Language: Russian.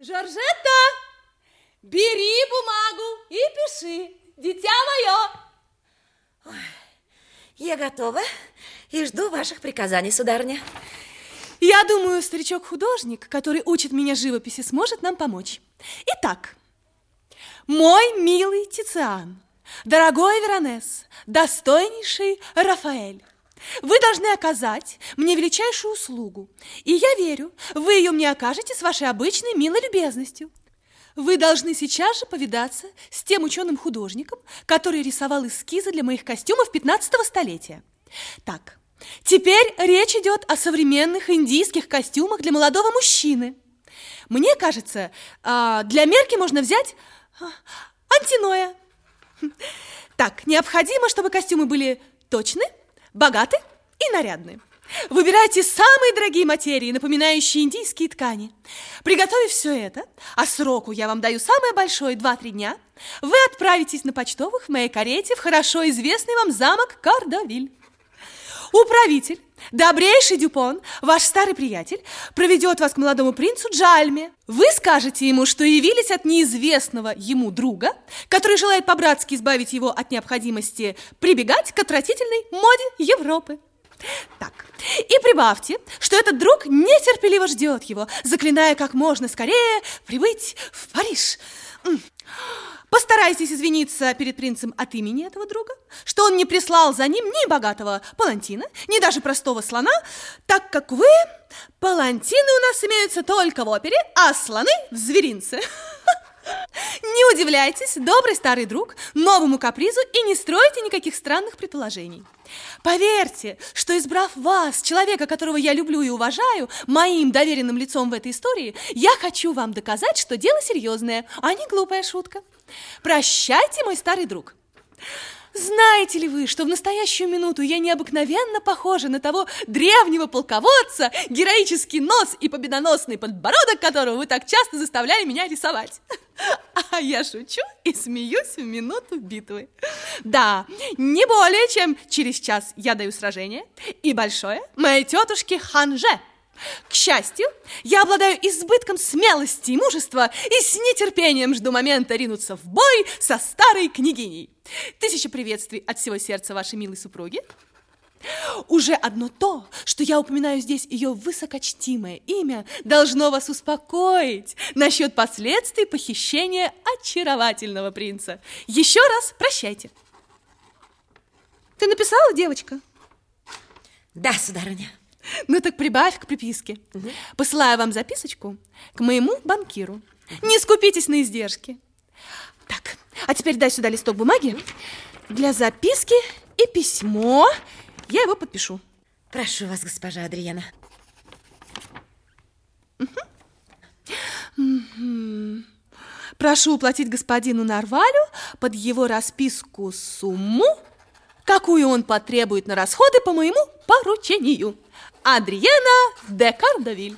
Жоржетта, бери бумагу и пиши, дитя мое. Я готова и жду ваших приказаний, сударыня. Я думаю, старичок-художник, который учит меня живописи, сможет нам помочь. Итак, мой милый Тициан, дорогой Веронес, достойнейший Рафаэль, вы должны оказать мне величайшую услугу, и я верю, вы ее мне окажете с вашей обычной милой любезностью. Вы должны сейчас же повидаться с тем ученым-художником, который рисовал эскизы для моих костюмов 15 столетия. Так, теперь речь идет о современных индийских костюмах для молодого мужчины. Мне кажется, а, для мерки можно взять а, антиноя. Так, необходимо, чтобы костюмы были точны, богаты и нарядны. Выбирайте самые дорогие материи, напоминающие индийские ткани. Приготовив все это, а сроку я вам даю самое большое – 2-3 дня, вы отправитесь на почтовых в моей карете в хорошо известный вам замок Кардовиль. Управитель, добрейший Дюпон, ваш старый приятель, проведет вас к молодому принцу Джальме. Вы скажете ему, что явились от неизвестного ему друга, который желает по-братски избавить его от необходимости прибегать к отвратительной моде Европы. Так, и прибавьте, что этот друг нетерпеливо ждет его, заклиная как можно скорее прибыть в Париж. Постарайтесь извиниться перед принцем от имени этого друга, что он не прислал за ним ни богатого палантина, ни даже простого слона, так как вы, палантины у нас имеются только в опере, а слоны в зверинце. Удивляйтесь, добрый старый друг, новому капризу и не стройте никаких странных предположений. Поверьте, что избрав вас, человека, которого я люблю и уважаю, моим доверенным лицом в этой истории, я хочу вам доказать, что дело серьезное, а не глупая шутка. Прощайте, мой старый друг. Знаете ли вы, что в настоящую минуту я необыкновенно похожа на того древнего полководца, героический нос и победоносный подбородок которого вы так часто заставляли меня рисовать? А я шучу и смеюсь в минуту битвы. Да, не более чем через час я даю сражение, и большое моей тетушке Ханже – к счастью, я обладаю избытком смелости и мужества и с нетерпением жду момента ринуться в бой со старой княгиней. Тысяча приветствий от всего сердца вашей милой супруги. Уже одно то, что я упоминаю здесь ее высокочтимое имя, должно вас успокоить насчет последствий похищения очаровательного принца. Еще раз прощайте. Ты написала, девочка? Да, сударыня. Ну так прибавь к приписке. Угу. Посылаю вам записочку к моему банкиру. Угу. Не скупитесь на издержки. Так, а теперь дай сюда листок бумаги для записки и письмо. Я его подпишу. Прошу вас, госпожа Адриена. Прошу уплатить господину Нарвалю под его расписку сумму, какую он потребует на расходы по моему поручению. Адриена де Кардавиль.